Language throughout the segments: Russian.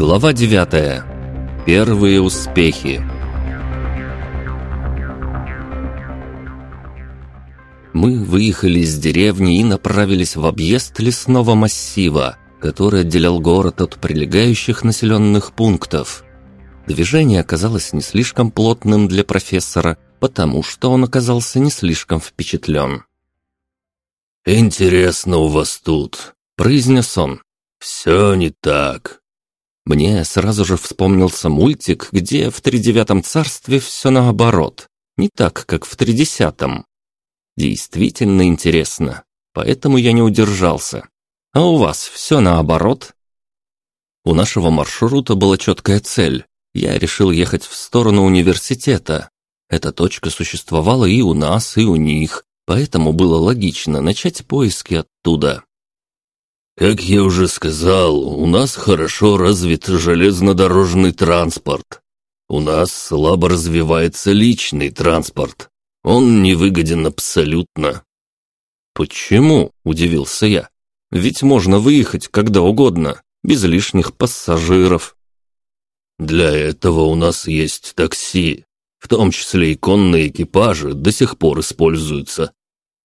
Глава 9. Первые успехи. Мы выехали из деревни и направились в объезд лесного массива, который отделял город от прилегающих населенных пунктов. Движение оказалось не слишком плотным для профессора, потому что он оказался не слишком впечатлен. «Интересно у вас тут», — произнес он. «Все не так. Мне сразу же вспомнился мультик, где в тридевятом царстве все наоборот, не так, как в тридесятом. Действительно интересно, поэтому я не удержался. А у вас все наоборот? У нашего маршрута была четкая цель. Я решил ехать в сторону университета. Эта точка существовала и у нас, и у них, поэтому было логично начать поиски оттуда. Как я уже сказал, у нас хорошо развит железнодорожный транспорт. У нас слабо развивается личный транспорт. Он невыгоден абсолютно. Почему? удивился я. Ведь можно выехать когда угодно, без лишних пассажиров. Для этого у нас есть такси, в том числе и конные экипажи до сих пор используются.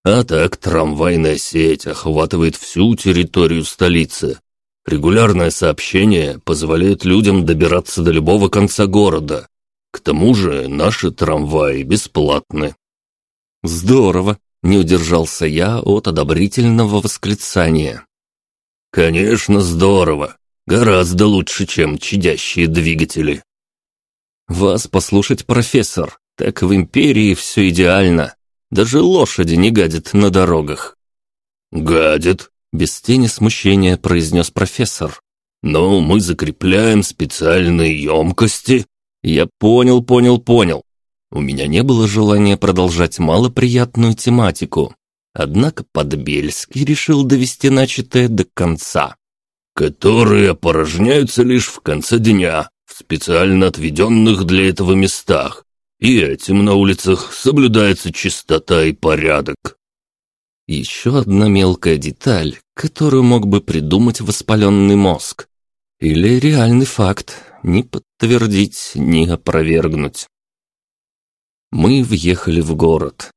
А так трамвайная сеть охватывает всю территорию столицы. Регулярное сообщение позволяет людям добираться до любого конца города. К тому же наши трамваи бесплатны. Здорово, не удержался я от одобрительного восклицания. Конечно, здорово. Гораздо лучше, чем чадящие двигатели. Вас послушать, профессор, так в империи все идеально. Даже лошади не гадят на дорогах». «Гадят», — без тени смущения произнес профессор. «Но мы закрепляем специальные емкости». «Я понял, понял, понял». У меня не было желания продолжать малоприятную тематику. Однако Подбельский решил довести начатое до конца. «Которые опорожняются лишь в конце дня, в специально отведенных для этого местах. И этим на улицах соблюдается чистота и порядок. Еще одна мелкая деталь, которую мог бы придумать воспаленный мозг. Или реальный факт, не подтвердить, не опровергнуть. Мы въехали в город.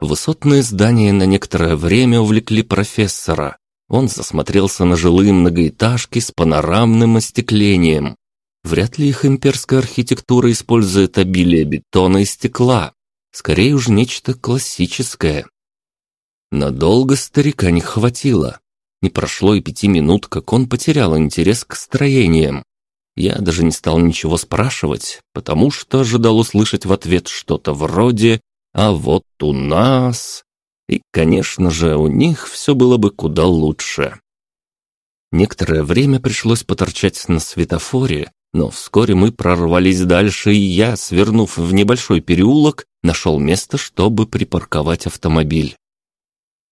Высотные здания на некоторое время увлекли профессора. Он засмотрелся на жилые многоэтажки с панорамным остеклением, Вряд ли их имперская архитектура использует обилие бетона и стекла. Скорее уж нечто классическое. Надолго старика не хватило. Не прошло и пяти минут, как он потерял интерес к строениям. Я даже не стал ничего спрашивать, потому что ожидал услышать в ответ что-то вроде «А вот у нас...» И, конечно же, у них все было бы куда лучше. Некоторое время пришлось поторчать на светофоре, но вскоре мы прорвались дальше, и я, свернув в небольшой переулок, нашел место, чтобы припарковать автомобиль.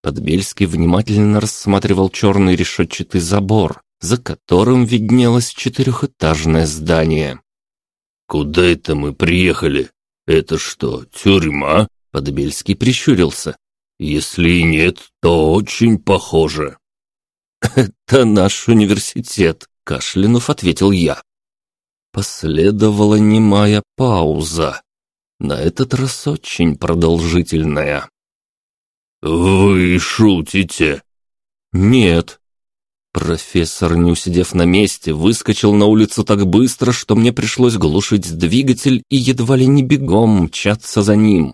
Подбельский внимательно рассматривал черный решетчатый забор, за которым виднелось четырехэтажное здание. «Куда это мы приехали? Это что, тюрьма?» Подбельский прищурился. «Если и нет, то очень похоже». «Это наш университет», — кашлянув ответил я. Последовала немая пауза, на этот раз очень продолжительная. «Вы шутите?» «Нет». Профессор, не усидев на месте, выскочил на улицу так быстро, что мне пришлось глушить двигатель и едва ли не бегом мчаться за ним.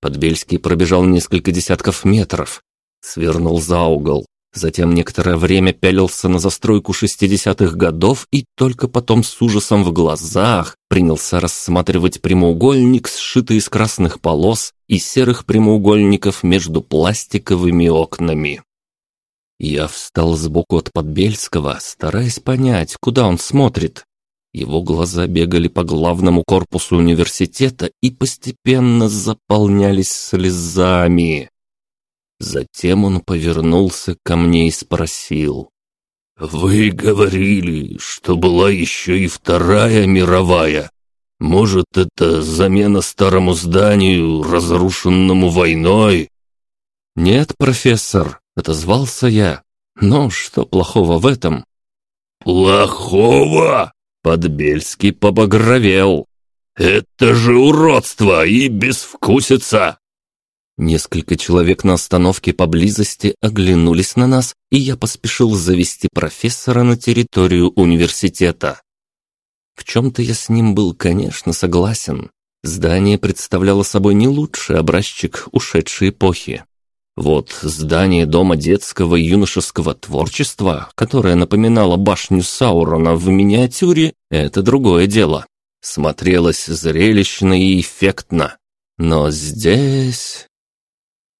Подбельский пробежал несколько десятков метров, свернул за угол, Затем некоторое время пялился на застройку шестидесятых годов и только потом с ужасом в глазах принялся рассматривать прямоугольник, сшитый из красных полос и серых прямоугольников между пластиковыми окнами. Я встал сбоку от Подбельского, стараясь понять, куда он смотрит. Его глаза бегали по главному корпусу университета и постепенно заполнялись слезами. Затем он повернулся ко мне и спросил. «Вы говорили, что была еще и Вторая мировая. Может, это замена старому зданию, разрушенному войной?» «Нет, профессор», — отозвался я. «Но что плохого в этом?» «Плохого?» Подбельский побагровел. «Это же уродство и безвкусица!» Несколько человек на остановке поблизости оглянулись на нас, и я поспешил завести профессора на территорию университета. В чем-то я с ним был, конечно, согласен. Здание представляло собой не лучший образчик ушедшей эпохи. Вот здание Дома детского и юношеского творчества, которое напоминало башню Саурона в миниатюре, это другое дело. Смотрелось зрелищно и эффектно. Но здесь...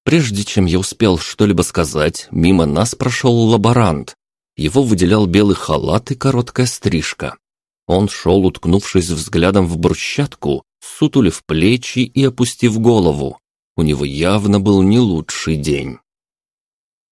Прежде чем я успел что-либо сказать, мимо нас прошел лаборант. Его выделял белый халат и короткая стрижка. Он шел, уткнувшись взглядом в брусчатку, сутулив плечи и опустив голову. У него явно был не лучший день.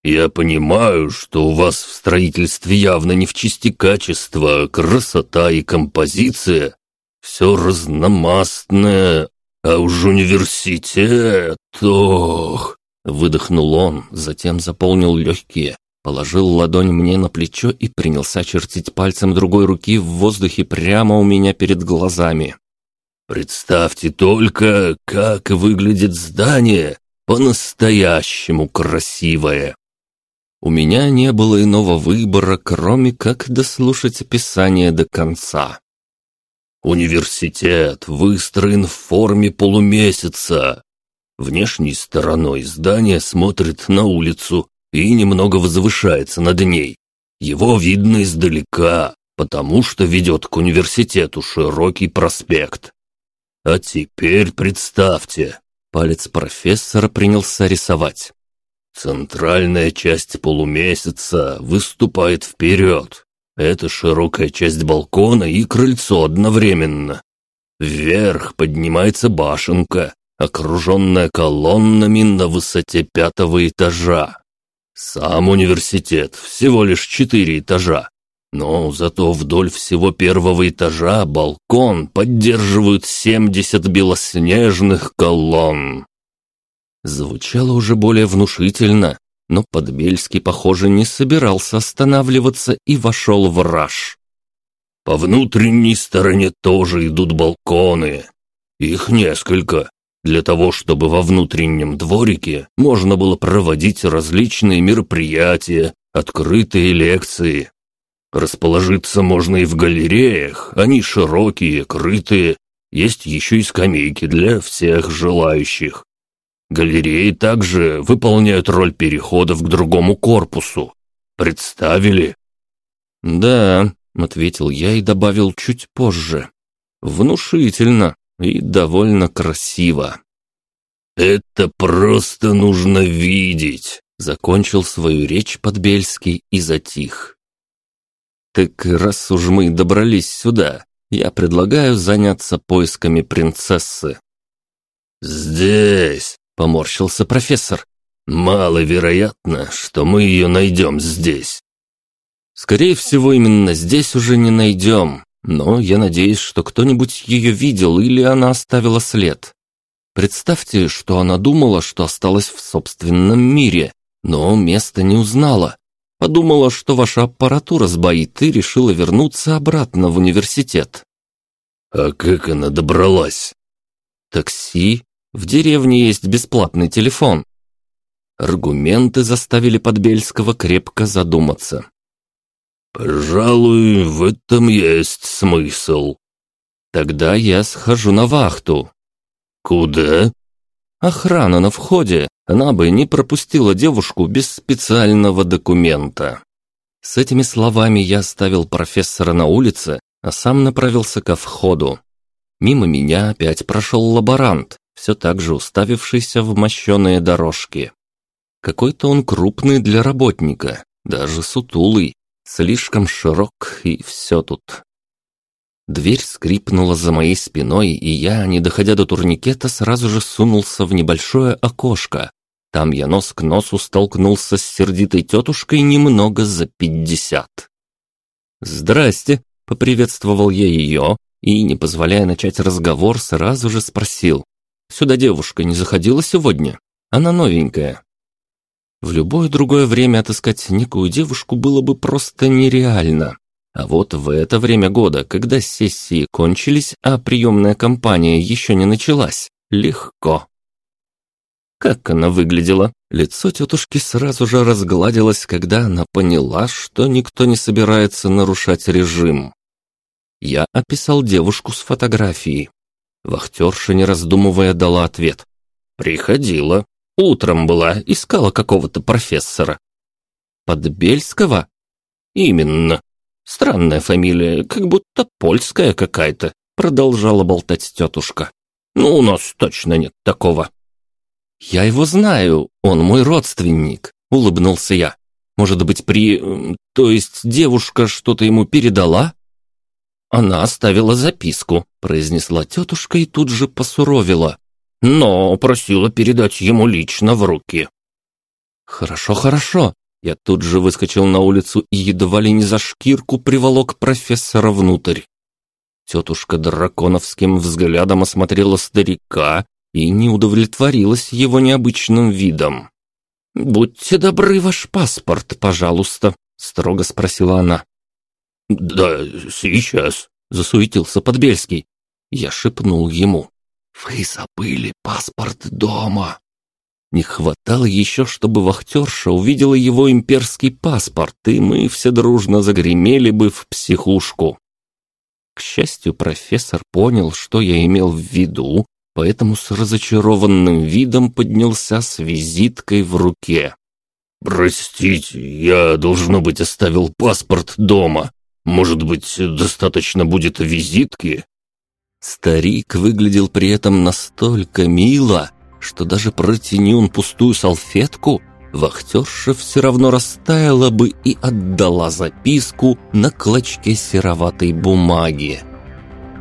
«Я понимаю, что у вас в строительстве явно не в чисти качества, красота и композиция. Все разномастное, а уж университет, ох!» Выдохнул он, затем заполнил легкие, положил ладонь мне на плечо и принялся чертить пальцем другой руки в воздухе прямо у меня перед глазами. «Представьте только, как выглядит здание, по-настоящему красивое!» У меня не было иного выбора, кроме как дослушать описание до конца. Университет выстроен в форме полумесяца, Внешней стороной здание смотрит на улицу и немного возвышается над ней. Его видно издалека, потому что ведет к университету широкий проспект. А теперь представьте, палец профессора принялся рисовать. Центральная часть полумесяца выступает вперед. Это широкая часть балкона и крыльцо одновременно. Вверх поднимается башенка, окруженная колоннами на высоте пятого этажа. Сам университет всего лишь четыре этажа, но зато вдоль всего первого этажа балкон поддерживают семьдесят белоснежных колонн. Звучало уже более внушительно, но Подбельский, похоже, не собирался останавливаться и вошел в раж. По внутренней стороне тоже идут балконы. Их несколько, для того, чтобы во внутреннем дворике можно было проводить различные мероприятия, открытые лекции. Расположиться можно и в галереях, они широкие, крытые, есть еще и скамейки для всех желающих. Галереи также выполняют роль переходов к другому корпусу. Представили? «Да», — ответил я и добавил чуть позже. «Внушительно» и довольно красиво. «Это просто нужно видеть», — закончил свою речь Подбельский и затих. «Так раз уж мы добрались сюда, я предлагаю заняться поисками принцессы». «Здесь», — поморщился профессор, — «маловероятно, что мы ее найдем здесь». «Скорее всего, именно здесь уже не найдем, но я надеюсь, что кто-нибудь ее видел или она оставила след. Представьте, что она думала, что осталась в собственном мире, но места не узнала. Подумала, что ваша аппаратура сбоит и решила вернуться обратно в университет. А как она добралась? Такси. В деревне есть бесплатный телефон. Аргументы заставили Подбельского крепко задуматься. «Пожалуй, в этом есть смысл». «Тогда я схожу на вахту». «Куда?» «Охрана на входе. Она бы не пропустила девушку без специального документа». С этими словами я оставил профессора на улице, а сам направился ко входу. Мимо меня опять прошел лаборант, все так же уставившийся в мощеные дорожки. Какой-то он крупный для работника, даже сутулый, Слишком широк, и все тут. Дверь скрипнула за моей спиной, и я, не доходя до турникета, сразу же сунулся в небольшое окошко. Там я нос к носу столкнулся с сердитой тетушкой немного за пятьдесят. «Здрасте!» — поприветствовал я ее и, не позволяя начать разговор, сразу же спросил. «Сюда девушка не заходила сегодня? Она новенькая». В любое другое время отыскать некую девушку было бы просто нереально. А вот в это время года, когда сессии кончились, а приемная кампания еще не началась, легко. Как она выглядела? Лицо тетушки сразу же разгладилось, когда она поняла, что никто не собирается нарушать режим. Я описал девушку с фотографией. Вахтерша, не раздумывая, дала ответ. «Приходила. Утром была, искала какого-то профессора». «Подбельского?» «Именно. Странная фамилия, как будто польская какая-то», продолжала болтать тетушка. «Ну, у нас точно нет такого». «Я его знаю, он мой родственник», — улыбнулся я. «Может быть, при... то есть девушка что-то ему передала?» «Она оставила записку», — произнесла тетушка и тут же посуровила. «Но просила передать ему лично в руки». «Хорошо, хорошо». Я тут же выскочил на улицу и едва ли не за шкирку приволок профессора внутрь. Тетушка драконовским взглядом осмотрела старика и не удовлетворилась его необычным видом. «Будьте добры, ваш паспорт, пожалуйста», — строго спросила она. «Да, сейчас», — засуетился Подбельский. Я шепнул ему. «Вы забыли паспорт дома». Не хватало еще, чтобы вахтерша увидела его имперский паспорт, и мы все дружно загремели бы в психушку. К счастью, профессор понял, что я имел в виду, поэтому с разочарованным видом поднялся с визиткой в руке. «Простите, я, должно быть, оставил паспорт дома. Может быть, достаточно будет визитки?» Старик выглядел при этом настолько мило, что даже протяни он пустую салфетку, вахтерша все равно растаяла бы и отдала записку на клочке сероватой бумаги.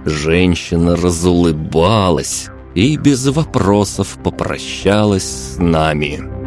Женщина разулыбалась и без вопросов попрощалась с нами.